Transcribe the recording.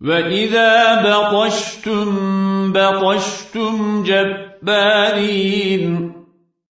وإذا بطشتم بطشتم جبارين